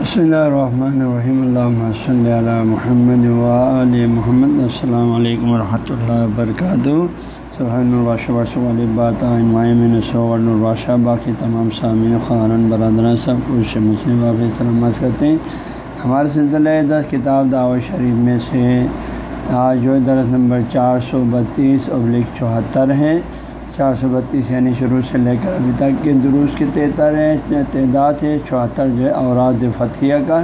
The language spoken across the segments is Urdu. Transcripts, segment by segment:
بسم اللہ الرحمن الرحیم اللہ صلی علی محمد وآل محمد السلام علیکم ورحمۃ اللہ وبرکاتہ سبحان الباشہ والی بات مائمن الباشہ باقی تمام سامعین خارن برادران سب کچھ مسلم واقعی سلامت کرتے ہیں ہمارے سلسلہ دس کتاب دعوت شریف میں سے آج جو درس نمبر چار سو بتیس ابلک چوہتر ہے۔ چار سو بتیس یعنی شروع سے لے کر ابھی تک کے دروس کی تیتر ہے تعداد ہے، چوہتر جو ہے اوراد فتھیہ کا،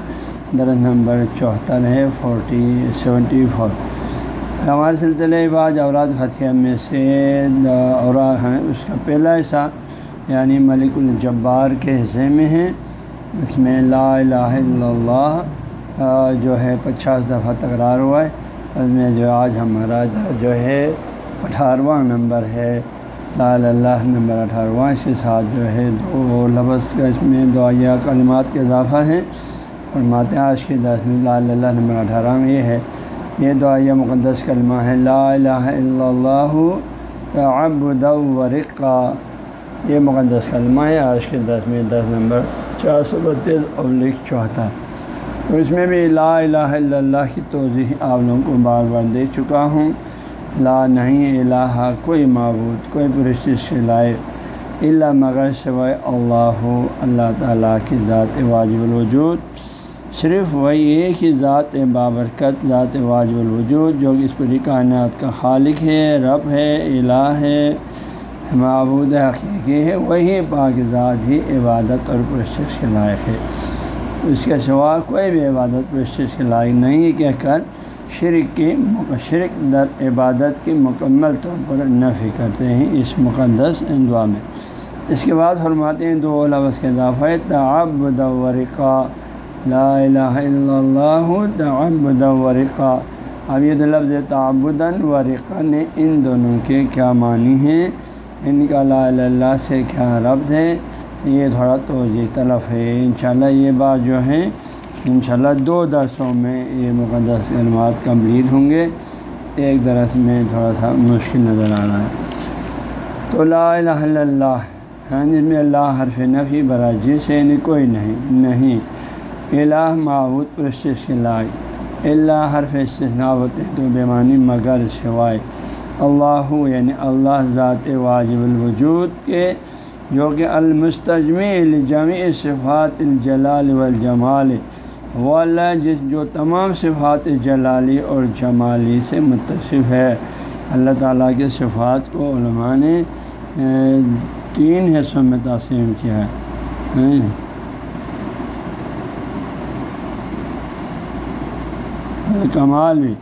درس نمبر چوہتر ہے، فورٹی، سیونٹی فور۔ ہمارے سلسلے بعد اوراد فتھیہ میں سے اورا ہیں اس کا پہلا حصہ یعنی ملک الجبار کے حصے میں ہے۔ اس میں لا الہ الا اللہ جو ہے پچاس دفعہ تکرار ہوا ہے۔ اس میں جو آج ہمارا جو ہے اٹھارہواں نمبر ہے۔ اللہ نمبر اٹھارہواں اس کے ساتھ جو ہے دو لفظ کا اس میں دعائیہ کلمات کے اضافہ ہیں۔ اور ماتحاش کے دس میں لا اللہ نمبر اٹھارہ میں یہ ہے، یہ دعائیہ مقدس کلمہ ہے۔ لا الہ الا اللہ، تعبد و رقا یہ مقدس کلمہ ہے۔ آج کے دس میں دس نمبر چار سو بتیس ابلک چوہتر۔ تو اس میں بھی لا الہ الا اللہ کی توضیح آپ لوگوں کو بار بار دے چکا ہوں۔ لا، نہیں، الہ، کوئی معبود، کوئی پرشش کے لائق اللہ مگر سوائے اللہ اللہ تعالیٰ کی ذات واجب الوجود۔ صرف وہی ایک ہی ذات بابرکت، ذات واجب الوجود، جو اس پوری کائنات کا خالق ہے، رب ہے، الہ ہے، معبود حقیقی ہے، وہی پاک ذات ہی عبادت اور پرشش کے لائق ہے۔ اس کے سوا کوئی بھی عبادت پرشش کے لائق نہیں کہہ کر شرک کی شرک در عبادت کی مکمل طور پر نفی کرتے ہیں اس مقدس دعا میں۔ اس کے بعد فرماتے ہیں دو لفظ کے اضافہ تعبد ورقا لا الہ الا اللہ، تعبد ورقا اب یہ دو لفظ تعبدن ورقا نے ان دونوں کے کیا معنی ہیں؟ ان کا لا الہ اللہ سے کیا ربط ہے؟ یہ تھوڑا توجہ طلب ہے، انشاءاللہ یہ بات جو ہے انشاءاللہ دو درسوں میں یہ مقدس علمات کمپلیٹ ہوں گے۔ ایک درس میں تھوڑا سا مشکل نظر آ رہا ہے۔ تو لا الہ الا اللہ ہاں جس میں اللہ حرف نفی برا جس یعنی کوئی نہیں نہیں۔ الہ معبود پرشش کے لائق اللہ حرف استثناء ہوتے تو بیمانی مگر سوائے۔ اللہ یعنی اللہ ذات واجب الوجود کے، جو کہ المستجمع جمع صفات الجلال والجمال۔ وہ اللہ جس جو تمام صفات جلالی اور جمالی سے متصف ہے۔ اللہ تعالیٰ کے صفات کو علماء نے تین حصوں میں تقسیم کیا ہے۔ کمال بھی،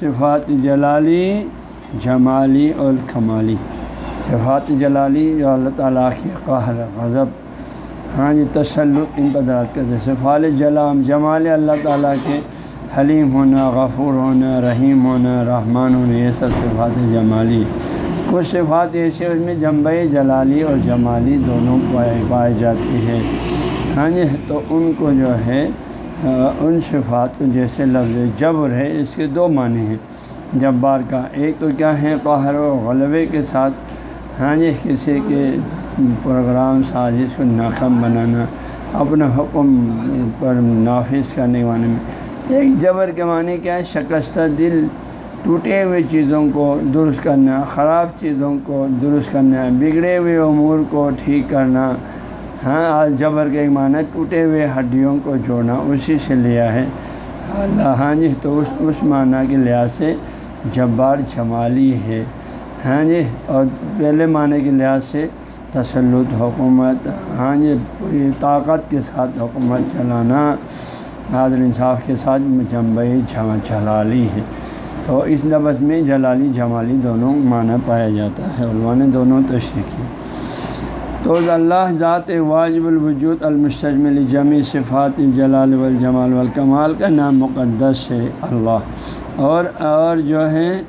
صفات جلالی، جمالی اور کمالی۔ صفات جلالی اللہ تعالیٰ کی قہر، غضب۔ ہاں جی تسلط ان درد کرتے صفال جلام جمال اللہ تعالیٰ کے حلیم ہونا، غفور ہونا، رحیم ہونا، رحمان ہونا، یہ سب صفات جمالی۔ کچھ صفات ایسے اس میں جمبئی جلالی اور جمالی دونوں پائے، پائی جاتی ہے۔ ہاں جی تو ان کو جو ہے ان صفات کو جیسے لفظ جبر ہے، اس کے دو معنی ہیں۔ جبار کا ایک تو کیا ہے، قہر و غلبے کے ساتھ ہاں جی کسی کے پروگرام، سازش کو ناکام بنانا اپنے حکم پر نافذ کرنے کے معنی میں۔ ایک جبر کے معنی کیا ہے؟ شکستہ دل، ٹوٹے ہوئے چیزوں کو درست کرنا، خراب چیزوں کو درست کرنا، بگڑے ہوئے امور کو ٹھیک کرنا۔ ہاں آج جبر کے ایک معنی ٹوٹے ہوئے ہڈیوں کو جوڑنا، اسی سے لیا ہے۔ اللہ ہاں جی تو اس اس معنی کے لحاظ سے جبار جمالی ہے۔ ہاں جی اور پہلے معنی کے لحاظ سے تسلط حکومت ہاں جی پوری طاقت کے ساتھ حکومت چلانا، عادل انصاف کے ساتھ جمبئی جلالی ہے۔ تو اس لفظ میں جلالی، جمالی دونوں معنی پایا جاتا ہے، علماء نے دونوں تشریح کی۔ تو اللہ ذات واجب الوجود المستجمل جمی صفات جلال والجمال والکمال کا نام مقدس ہے اللہ۔ اور اور جو ہے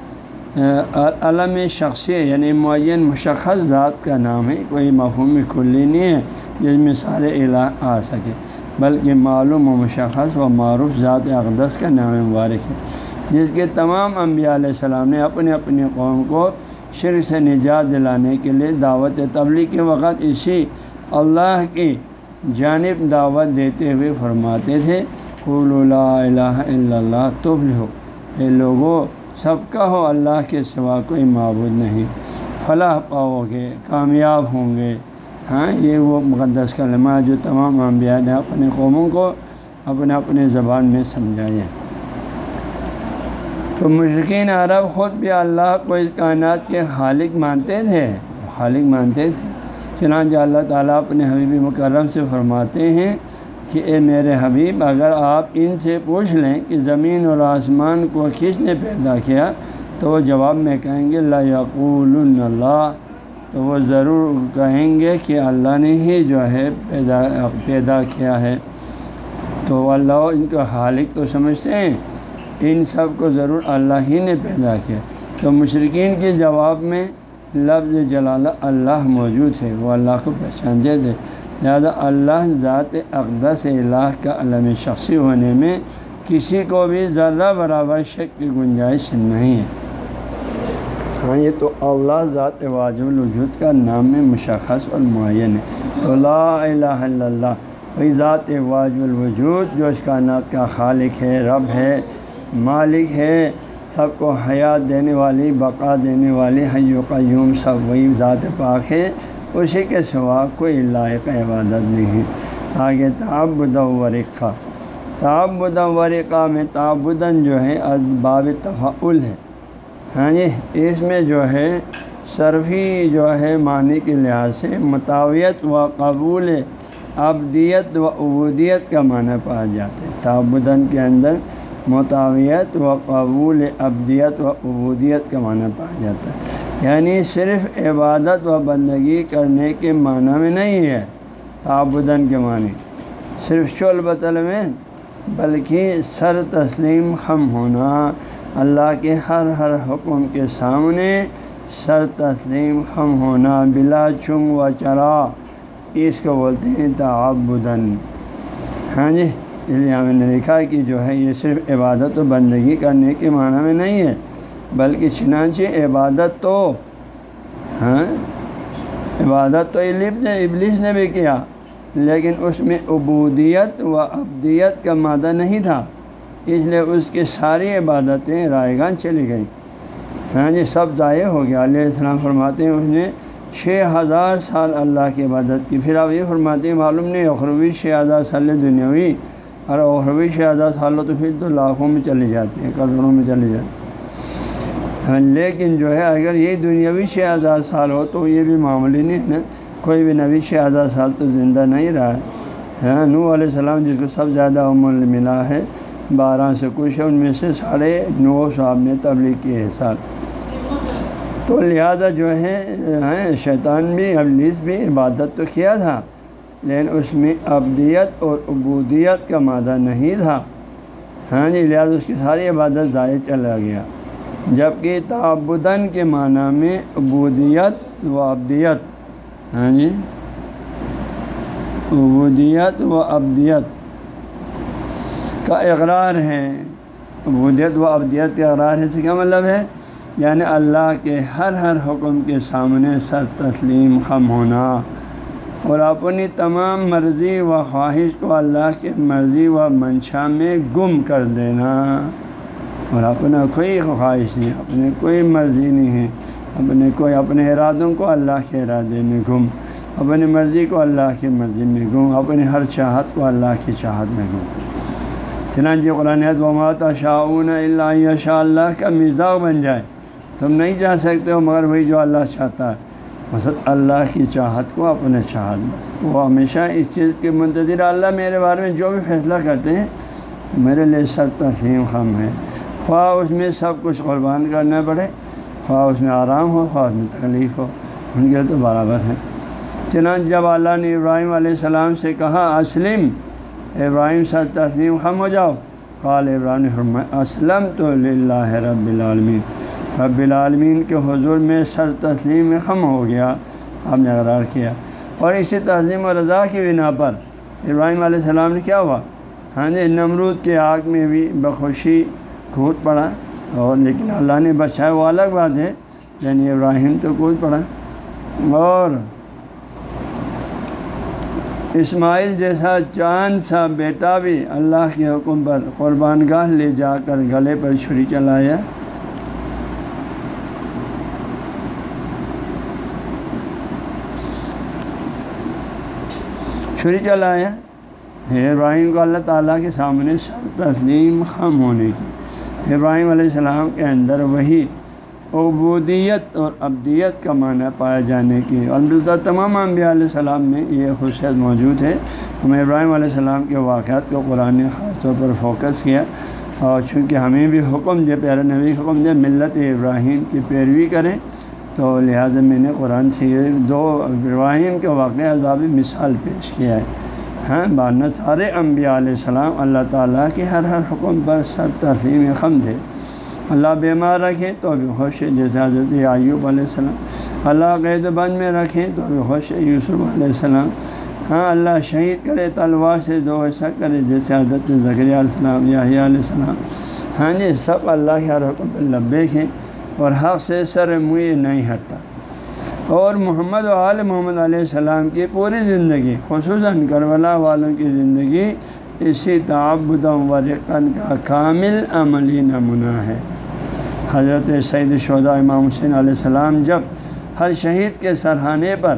علم شخصی یعنی معین مشخص ذات کا نام ہے، کوئی مفہوم کلی نہیں ہے جس میں سارے الہ آ سکے۔ بلکہ معلوم و مشخص و معروف ذات اقدس کا نام مبارک ہے۔ جس کے تمام انبیاء علیہ السلام نے اپنے اپنے قوم کو شرک سے نجات دلانے کے لیے دعوت تبلیغ کے وقت اسی اللہ کی جانب دعوت دیتے ہوئے فرماتے تھے قول لا الہ الا اللہ تفل ہو اے لوگوں سب کا ہو اللہ کے سوا کوئی معبود نہیں۔ فلاح پاؤ گے، کامیاب ہوں گے۔ ہاں یہ وہ مقدس کلمہ جو تمام انبیاء نے اپنے قوموں کو اپنے اپنے زبان میں سمجھایا۔ تو مشرقین عرب خود بھی اللہ کو اس کائنات کے خالق مانتے تھے۔ خالق مانتے تھے۔ چنانچہ اللہ تعالیٰ اپنے حبیب مکرم سے فرماتے ہیں کہ اے میرے حبیب، اگر آپ ان سے پوچھ لیں کہ زمین اور آسمان کو کس نے پیدا کیا، تو وہ جواب میں کہیں گے، لا یقول اللہ۔ تو وہ ضرور کہیں گے کہ اللہ نے ہی جو ہے پیدا پیدا کیا ہے۔ تو اللہ ان کا خالق تو سمجھتے ہیں، ان سب کو ضرور اللہ ہی نے پیدا کیا۔ تو مشرقین کے جواب میں لفظ جلال اللہ موجود ہے، وہ اللہ کو پہچانتے تھے لہٰذا اللہ ذات اقدس الہ کا علم شخصی ہونے میں کسی کو بھی ذرہ برابر شک کی گنجائش نہیں ہے۔ ہاں یہ تو اللہ ذات واجب الوجود کا نام مشخص اور معین ہے۔ تو لا الہ الا اللہ، وہی ذات واجب الوجود جو اس کائنات کا خالق ہے، رب ہے، مالک ہے، سب کو حیات دینے والی، بقا دینے والی، حی و قیوم، سب وہی ذات پاک ہے۔ اسی کے سوا کوئی لائق عبادت نہیں۔ ہے آگے تعبد ورقہ تعبد ورقہ میں تعبدن جو ہے باب تفعل ہے۔ ہاں جی اس میں جو ہے، صرفی جو ہے، معنی کے لحاظ سے مطاویت و قبول ابدیت و عبودیت کا معنی پایا جاتا ہے۔ تعبدن کے اندر مطاویت و قبول ابدیت و عبودیت کا معنی پایا جاتا ہے۔ یعنی صرف عبادت و بندگی کرنے کے معنی میں نہیں ہے تعبدن کے معنی۔ صرف چول بطل میں، بلکہ سر تسلیم خم ہونا اللہ کے ہر ہر حکم کے سامنے، سر تسلیم خم ہونا بلا چم و چرا۔ اس کو بولتے ہیں تعبدن ہاں جی اس لیے ہمیں نے لکھا کہ جو ہے یہ صرف عبادت و بندگی کرنے کے معنی میں نہیں ہے۔ بلکہ چنانچہ عبادت تو ہاں؟ عبادت تو نے، ابلیس نے بھی کیا، لیکن اس میں عبودیت و ابدیت کا مادہ نہیں تھا، اس لیے اس کی ساری عبادتیں رائے گان چلی گئیں۔ ہاں جی سب ضائع ہو گیا۔ علیہ السلام فرماتے ہیں اس نے چھ ہزار سال اللہ کی عبادت کی۔ پھر آپ یہ فرماتے ہیں، معلوم نہیں، اخروی چھ ہزار سال دنیاوی، اور اخروی چھ ہزار سال تو پھر تو لاکھوں میں چلی جاتی ہے کروڑوں میں چلی جاتی ہاں ہاں، لیکن جو ہے، اگر یہ دنیاوی چھ ہزار سال ہو تو یہ بھی معمولی نہیں ہے نا۔ کوئی بھی نبی چھ ہزار سال تو زندہ نہیں رہا۔ ہے ہاں نو علیہ السلام جس کو سب زیادہ عمر ملا ہے، بارہ سے کچھ ہے، ان میں سے ساڑھے نو صاحب نے تبلیغ کیے سال۔ تو لہذا جو ہے ہاں، شیطان بھی، ابلیس بھی عبادت تو کیا تھا، لیکن اس میں ابدیت اور عبودیت کا مادہ نہیں تھا۔ ہاں جی لہٰذا اس کی ساری عبادت ضائع چلا گیا۔ جبکہ تعبدن کے معنی میں عبودیت و ابدیت ہاں جی۔ عبودیت و ابدیت کا اقرار ہے۔ عبودیت و ابدیت کا اقرار ہے سے کیا مطلب ہے یعنی اللہ کے ہر ہر حکم کے سامنے سر تسلیم خم ہونا۔ اور اپنی تمام مرضی و خواہش کو اللہ کے مرضی و منشا میں گم کر دینا۔ اور اپنا کوئی خواہش نہیں، اپنے کوئی مرضی نہیں ہے۔ اپنے کوئی، اپنے ارادوں کو اللہ کے ارادے میں گم۔ اپنی مرضی کو اللہ کی مرضی میں گم۔ اپنی ہر چاہت کو اللہ کی چاہت میں گم۔ چنانچہ قرآن ومات شاعون اللہ شاء اللہ کا مزاح بن جائے۔ تم نہیں چاہ سکتے ہو، مگر وہی جو اللہ چاہتا ہے۔ بس اللہ کی چاہت کو اپنے چاہت بس۔ وہ ہمیشہ اس چیز کے منتظر اللہ میرے بارے میں جو بھی فیصلہ کرتے ہیں، میرے لیے سب تسلیم خم ہے۔ خواہ اس میں سب کچھ قربان کرنا پڑے، خواہ اس میں آرام ہو، خواہ اس میں تکلیف ہو، ان کے تو برابر ہے چنانچہ جب اللہ نے ابراہیم علیہ السلام سے کہا، اسلم، ابراہیم سر تسلیم خم ہو جاؤ۔ قال ابراہیم اسلم تو للہ رب العالمین۔ رب العالمین کے حضور میں سر تسلیم میں خم ہو گیا، آپ نے اقرار کیا۔ اور اسی تسلیم و رضا کی بنا پر ابراہیم علیہ السلام نے کیا ہوا؟ ہاں جی نمرود کے آگ میں بھی بخوشی کود پڑا اور لیکن اللہ نے بچایا، وہ الگ بات ہے۔ یعنی ابراہیم تو کود پڑا اور اسماعیل جیسا چاند سا بیٹا بھی اللہ کے حکم پر قربان گاہ لے جا کر گلے پر چھری چلایا۔ چھری چلایا۔ ابراہیم کو اللہ تعالیٰ کے سامنے سر تسلیم خم ہونے کی۔ ابراہیم علیہ السلام کے اندر وہی عبودیت اور ابدیت کا معنی پایا جانے کی البتہ تمام انبیاء علیہ السلام میں یہ خصوصیت موجود ہے۔ ہم ابراہیم علیہ السلام کے واقعات کو قرآن نے خاص طور پر فوکس کیا اور چونکہ ہمیں بھی حکم دے، پیارے نبی حکم دے، ملت ابراہیم کی پیروی کریں، تو لہٰذا میں نے قرآن سے یہ دو ابراہیم کے واقعہ اسباب مثال پیش کیا ہے۔ ہاں بانہ سارے انبیاء علیہ السلام اللہ تعالیٰ کے ہر ہر حکم پر سب تسلیم خم تھے اللہ بیمار رکھیں تو بھی خوش ہے، جیسے حضرت ایوب علیہ السلام۔ اللہ قید بند میں رکھیں تو بھی خوش ہے، یوسف علیہ السلام۔ ہاں اللہ شہید کرے، تلوار سے دو ایسا کرے، جیسے حضرت ذکریہ علیہ السلام یا علیہ السلام۔ ہاں جی سب اللہ کے ہر حکم پہ لبیک ہیں اور حق سے سر منہ نہیں ہٹتا۔ اور محمد و عال محمد علیہ السلام کی پوری زندگی، خصوصاً کربلا والوں کی زندگی، اسی تعبد و رقن کا کامل عملی نمونہ ہے۔ حضرت سعید شہدا امام حسین علیہ السلام جب ہر شہید کے سرحانے پر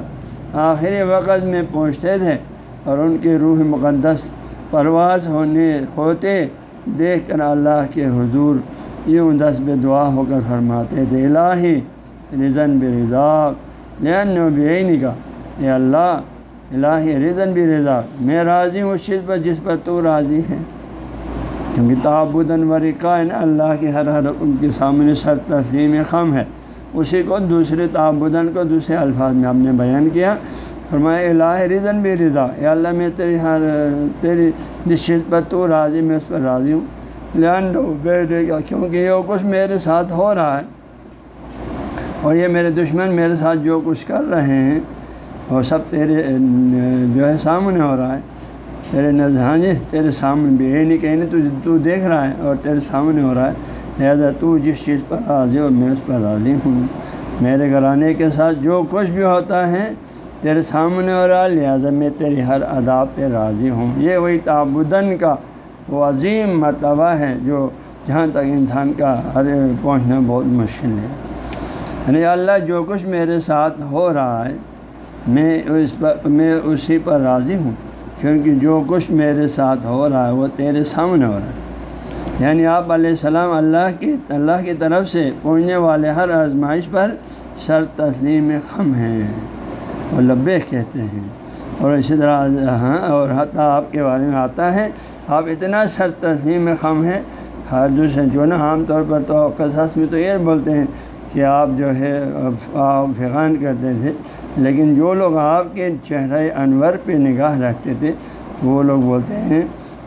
آخری وقت میں پہنچتے تھے اور ان کے روح مقدس پرواز ہونے، ہوتے دیکھ کر اللہ کے حضور یوں دس بے دعا ہو کر فرماتے تھے، الہی رضن بے رضا لین بے اے اللہ الہی رضن بھی رضا میں راضی ہوں اس چیز پر جس پر تو راضی ہے. کیونکہ تعبدن ورقائن اللہ کے ہر ہر ان کے سامنے سر تسلیم خم ہے۔ اسی کو دوسرے تعبدن کو دوسرے الفاظ میں ہم نے بیان کیا۔ فرمایا الہ رضن بھی رضا اے اللہ، میں تیری ہر، تیری جس چیز پر تو راضی، میں اس پر راضی ہوں۔ لین بے کیونکہ یہ کچھ میرے ساتھ ہو رہا ہے۔ اور یہ میرے دشمن میرے ساتھ جو کچھ کر رہے ہیں وہ سب تیرے جو ہے سامنے ہو رہا ہے، تیرے نظر ہاں جی، تیرے سامنے بھی یہ نہیں کہیں یعنی نہیں تو دیکھ رہا ہے، اور تیرے سامنے ہو رہا ہے۔ لہٰذا تو جس چیز پر راضی ہو، میں اس پر راضی ہوں۔ میرے گھرانے کے ساتھ جو کچھ بھی ہوتا ہے، تیرے سامنے ہو رہا ہے، لہٰذا میں تیری ہر ادا پہ راضی ہوں۔ یہ وہی تعبدن کا وہ عظیم مرتبہ ہے، جو جہاں تک انسان کا ہر پہنچنا بہت مشکل ہے۔ یعنی اللہ جو کچھ میرے ساتھ ہو رہا ہے، میں اس پر میں اسی پر راضی ہوں۔ کیونکہ جو کچھ میرے ساتھ ہو رہا ہے، وہ تیرے سامنے ہو رہا ہے۔ یعنی آپ علیہ السلام اللہ کی اللہ کی طرف سے پہنچنے والے ہر آزمائش پر سر تسلیم خم ہیں وہ لبے کہتے ہیں۔ اور اسی طرح ہاں اور حتیٰ آپ کے بارے میں آتا ہے، آپ اتنا سر تسلیم خم ہیں۔ ہر دوسرے جو نا عام طور پر تو قصص میں تو یہ بولتے ہیں کہ آپ جو ہے آپ فغان کرتے تھے، لیکن جو لوگ آپ کے چہرہ انور پہ نگاہ رکھتے تھے، وہ لوگ بولتے ہیں،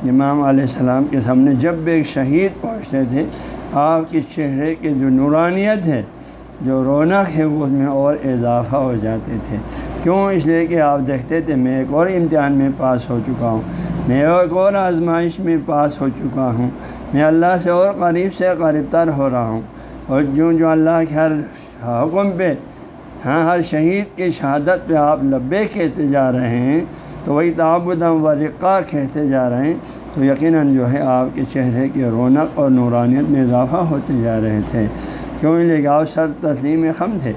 امام علیہ السلام کے سامنے جب بھی ایک شہید پہنچتے تھے، آپ کے چہرے کے جو نورانیت ہے، جو رونق ہے، وہ اس میں اور اضافہ ہو جاتے تھے۔ کیوں؟ اس لیے کہ آپ دیکھتے تھے، میں ایک اور امتحان میں پاس ہو چکا ہوں۔ میں ایک اور آزمائش میں پاس ہو چکا ہوں۔ میں اللہ سے اور قریب سے قریب تر ہو رہا ہوں۔ اور جو جو اللہ کے ہر حکم پہ ہاں ہر شہید کی شہادت پہ آپ لبے کہتے جا رہے ہیں، تو وہی تعبدم و رقا کہتے جا رہے ہیں، تو یقیناً جو ہے آپ کے چہرے کی رونق اور نورانیت میں اضافہ ہوتے جا رہے تھے۔ کیوں لے گا؟ سر تسلیم خم تھے۔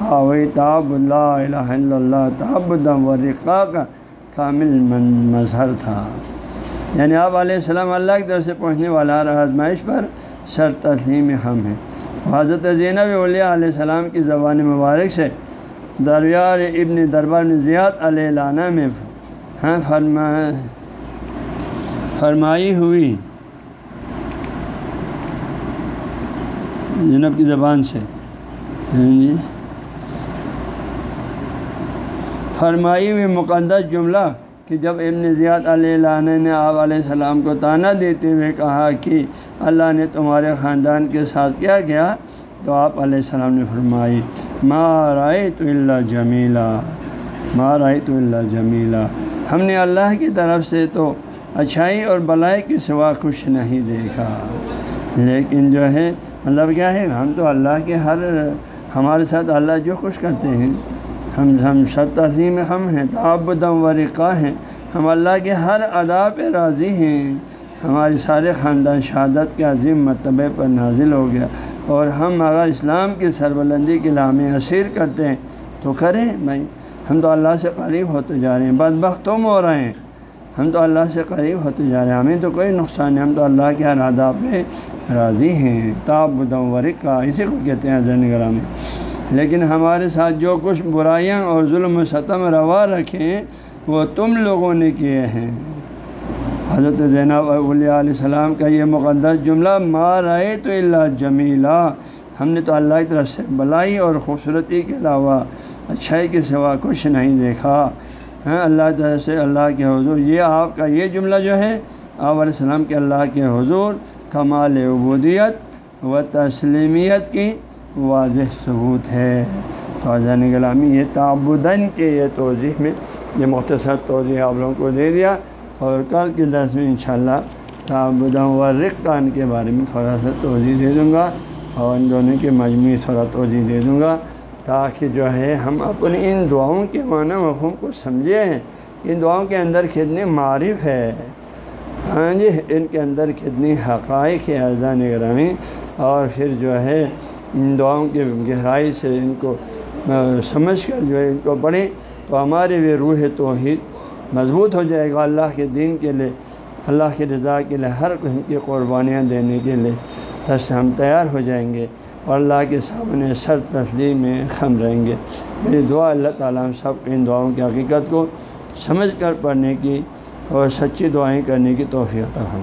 ہاں وہی تعب اللہ الہ الا اللہ تعبدم و رقا کا کامل مظہر تھا۔ یعنی آپ علیہ السلام اللہ کی طرف سے پہنچنے والا آزمائش پر سر تسلیم خم ہے حضرت زینب علیہ علیہ السلام کی زبان مبارک سے دریار ابن دربار زیاد علیہ لانہ میں ہاں فرما فرمائی ہوئی۔ زینب کی زبان سے۔ ہاں جی۔ فرمائی ہوئی مقدس جملہ۔ کہ جب ابن زیاد علیہ لانہ نے آپ علیہ السلام کو تانا دیتے ہوئے کہا کہ اللہ نے تمہارے خاندان کے ساتھ کیا کیا تو آپ علیہ السلام نے فرمائی مارائے تو اللہ جمیلہ مارائے تو اللہ جمیلہ ہم نے اللہ کی طرف سے تو اچھائی اور بلائی کے سوا کچھ نہیں دیکھا۔ لیکن جو ہے مطلب کیا ہے، ہم تو اللہ کے ہر، ہمارے ساتھ اللہ جو کچھ کرتے ہیں ہم ہم سر تسلیم ہم ہیں تعبدم و رقا ہیں۔ ہم اللہ کے ہر ادا پہ راضی ہیں۔ ہماری سارے خاندان شہادت کے عظیم مرتبے پر نازل ہو گیا۔ اور ہم اگر اسلام کی سربلندی کے لامے اسیر کرتے ہیں، تو کریں بھائی۔ ہم تو اللہ سے قریب ہوتے جا رہے ہیں۔ بد بخت تم ہو رہے ہیں۔ ہم تو اللہ سے قریب ہوتے جا رہے ہیں۔ ہمیں تو کوئی نقصان نہیں، ہم تو اللہ کے ارادہ پہ راضی ہیں۔ تاب ورق کا اسی کو کہتے ہیں زین گرہ میں لیکن ہمارے ساتھ جو کچھ برائیاں اور ظلم و ستم روا رکھیں، وہ تم لوگوں نے کیے ہیں۔ حضرت زینب علیہ علیہ السلام کا یہ مقدس جملہ مار آئے تو اللہ جمیلہ ہم نے تو اللہ کی طرف سے بلائی اور خوبصورتی کے علاوہ اچھائی کے سوا کچھ نہیں دیکھا۔ ہاں اللہ تعالیٰ سے اللہ کے حضور، یہ آپ کا یہ جملہ جو ہے، آپ علیہ السلام کے اللہ کے حضور، کمال عبودیت و تسلیمیت کی واضح ثبوت ہے۔ تو جان غلامی یہ تعبدن کے یہ توضیح میں، یہ مختصر توضیح آپ لوگوں کو دے دیا۔ اور کل کے دس میں انشاءاللہ شاء و رقان کے بارے میں تھوڑا سا توضیع دے دوں گا۔ اور ان دونوں کے مجموعی تھوڑا توضیع دے دوں گا۔ تاکہ جو ہے، ہم اپنی ان دعاؤں کے معنی مفہوم کو سمجھیں۔ ان دعاؤں کے اندر کتنی معرف ہے۔ ہاں جی ان کے اندر کتنی حقائق ہے اذان گرامی اور پھر جو ہے ان دعاؤں کی گہرائی سے ان کو سمجھ کر جو ہے ان کو پڑھیں تو ہمارے بھی روح توحید مضبوط ہو جائے گا اللہ کے دین کے لیے، اللہ کی رضا کے لیے، ہر قسم کی قربانیاں دینے کے لیے تس ہم تیار ہو جائیں گے اور اللہ کے سامنے سر تسلیم میں خم رہیں گے۔ میری دعا اللہ تعالیٰ ہم سب ان دعاؤں کی حقیقت کو سمجھ کر پڑھنے کی اور سچی دعائیں کرنے کی توفیع ہوں